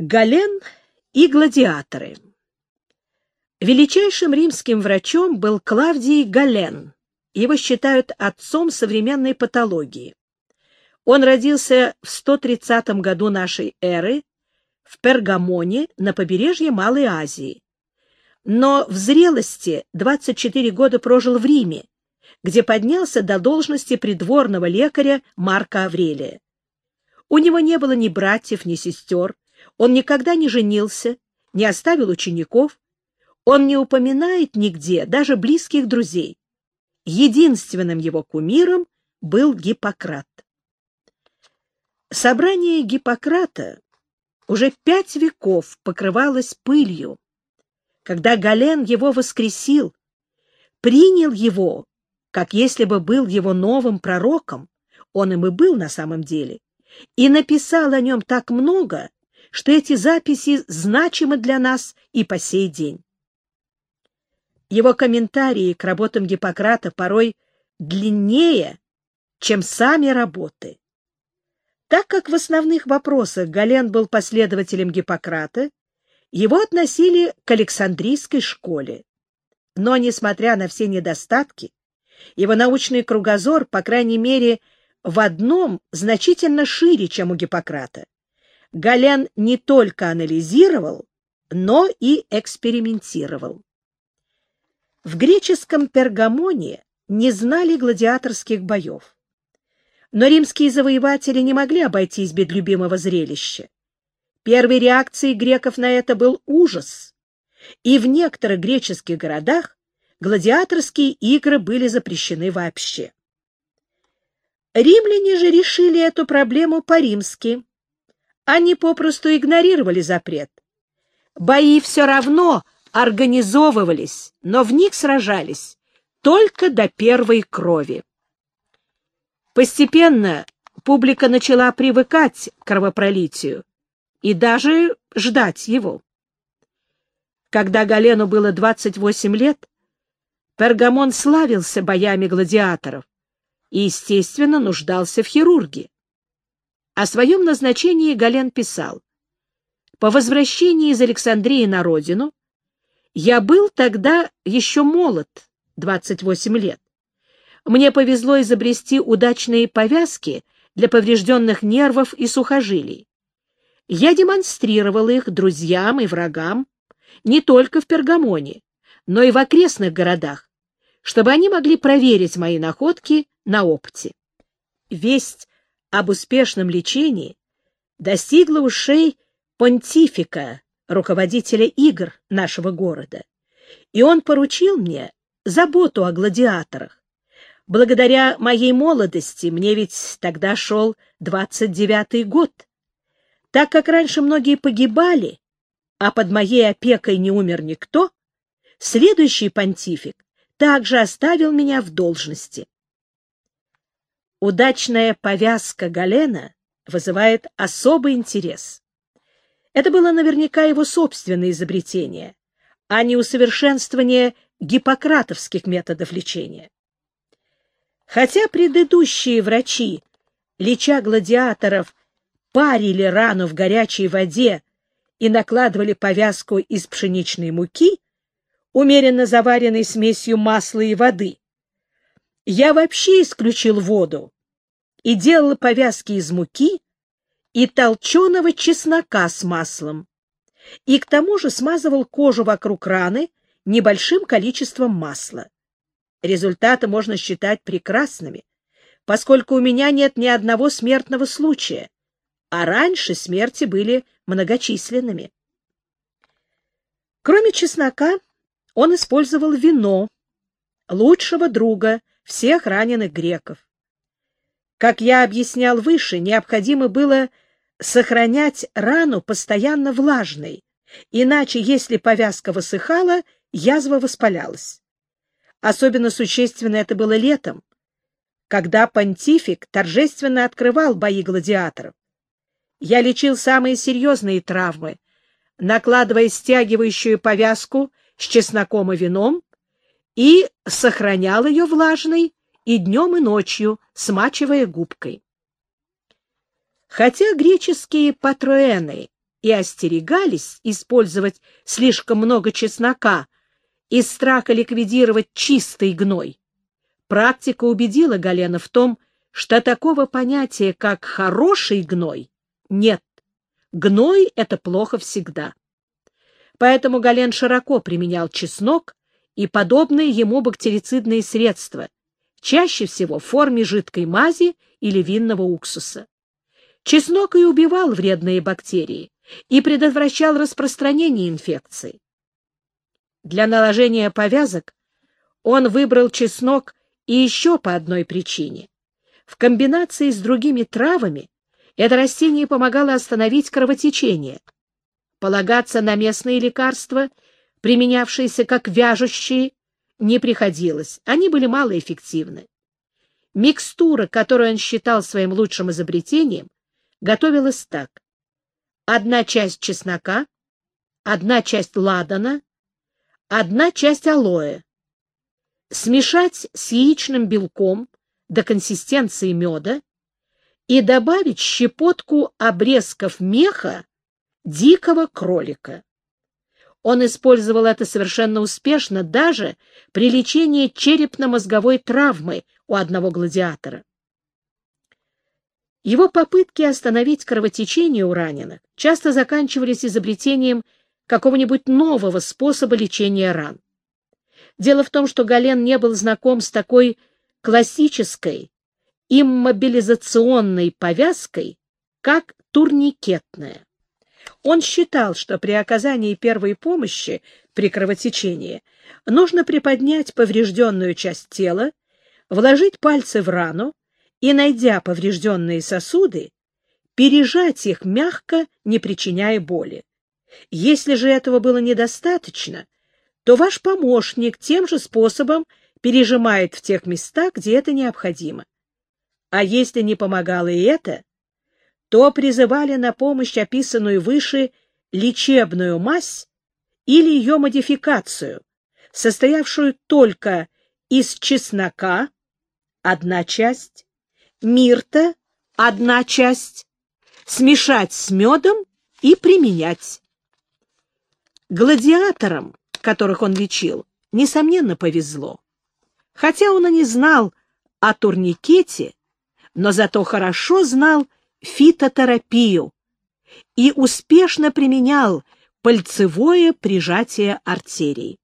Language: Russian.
Гален и гладиаторы Величайшим римским врачом был Клавдий Гален. Его считают отцом современной патологии. Он родился в 130 году нашей эры в Пергамоне на побережье Малой Азии. Но в зрелости 24 года прожил в Риме, где поднялся до должности придворного лекаря Марка Аврелия. У него не было ни братьев, ни сестер, он никогда не женился, не оставил учеников, он не упоминает нигде даже близких друзей. Единственным его кумиром был Гиппократ. Собрание Гиппократа уже пять веков покрывалось пылью. Когда Гален его воскресил, принял его, как если бы был его новым пророком, он им и был на самом деле, и написал о нем так много, что эти записи значимы для нас и по сей день. Его комментарии к работам Гиппократа порой длиннее, чем сами работы. Так как в основных вопросах Гален был последователем Гиппократа, его относили к Александрийской школе. Но, несмотря на все недостатки, его научный кругозор, по крайней мере, в одном значительно шире, чем у Гиппократа. Гален не только анализировал, но и экспериментировал. В греческом Пергамоне не знали гладиаторских боев. Но римские завоеватели не могли обойтись без любимого зрелища. Первой реакцией греков на это был ужас, и в некоторых греческих городах гладиаторские игры были запрещены вообще. Римляне же решили эту проблему по-римски. Они попросту игнорировали запрет. Бои все равно организовывались, но в них сражались только до первой крови. Постепенно публика начала привыкать к кровопролитию и даже ждать его. Когда Галену было 28 лет, Пергамон славился боями гладиаторов и, естественно, нуждался в хирурге. О своем назначении Гален писал. По возвращении из Александрии на родину я был тогда еще молод, 28 лет. Мне повезло изобрести удачные повязки для поврежденных нервов и сухожилий. Я демонстрировал их друзьям и врагам не только в Пергамоне, но и в окрестных городах, чтобы они могли проверить мои находки на опыте. Весть об успешном лечении достигла ушей понтифика, руководителя игр нашего города, и он поручил мне заботу о гладиаторах. Благодаря моей молодости, мне ведь тогда шел двадцать девятый год, так как раньше многие погибали, а под моей опекой не умер никто, следующий понтифик также оставил меня в должности. Удачная повязка Галена вызывает особый интерес. Это было наверняка его собственное изобретение, а не усовершенствование гиппократовских методов лечения. Хотя предыдущие врачи, леча гладиаторов, парили рану в горячей воде и накладывали повязку из пшеничной муки, умеренно заваренной смесью масла и воды, я вообще исключил воду и делал повязки из муки и толченого чеснока с маслом, и к тому же смазывал кожу вокруг раны небольшим количеством масла. Результаты можно считать прекрасными, поскольку у меня нет ни одного смертного случая, а раньше смерти были многочисленными. Кроме чеснока, он использовал вино, лучшего друга всех раненых греков. Как я объяснял выше, необходимо было сохранять рану постоянно влажной, иначе, если повязка высыхала, язва воспалялась. Особенно существенно это было летом, когда понтифик торжественно открывал бои гладиаторов. Я лечил самые серьезные травмы, накладывая стягивающую повязку с чесноком и вином, и сохранял ее влажной и днем, и ночью, смачивая губкой. Хотя греческие патроэны и остерегались использовать слишком много чеснока из страха ликвидировать чистый гной. Практика убедила Галена в том, что такого понятия, как «хороший гной», нет. Гной — это плохо всегда. Поэтому Гален широко применял чеснок и подобные ему бактерицидные средства, чаще всего в форме жидкой мази или винного уксуса. Чеснок и убивал вредные бактерии и предотвращал распространение инфекции. Для наложения повязок он выбрал чеснок и еще по одной причине. В комбинации с другими травами это растение помогало остановить кровотечение. Полагаться на местные лекарства, применявшиеся как вяжущие, не приходилось, они были малоэффективны. Микстура, которую он считал своим лучшим изобретением, готовилась так. Одна часть чеснока, одна часть ладана, одна часть алоэ. Смешать с яичным белком до консистенции меда и добавить щепотку обрезков меха дикого кролика. Он использовал это совершенно успешно даже при лечении черепно-мозговой травмы у одного гладиатора. Его попытки остановить кровотечение у раненых часто заканчивались изобретением какого-нибудь нового способа лечения ран. Дело в том, что Гален не был знаком с такой классической иммобилизационной повязкой, как турникетная. Он считал, что при оказании первой помощи при кровотечении нужно приподнять поврежденную часть тела, вложить пальцы в рану и, найдя поврежденные сосуды, пережать их мягко, не причиняя боли. Если же этого было недостаточно, то ваш помощник тем же способом пережимает в тех местах, где это необходимо. А если не помогало и это, то призывали на помощь описанную выше лечебную мазь или ее модификацию, состоявшую только из чеснока, одна часть, мирта, одна часть, смешать с медом и применять. Гладиаторам, которых он лечил, несомненно повезло. Хотя он и не знал о турникете, но зато хорошо знал фитотерапию и успешно применял пальцевое прижатие артерий.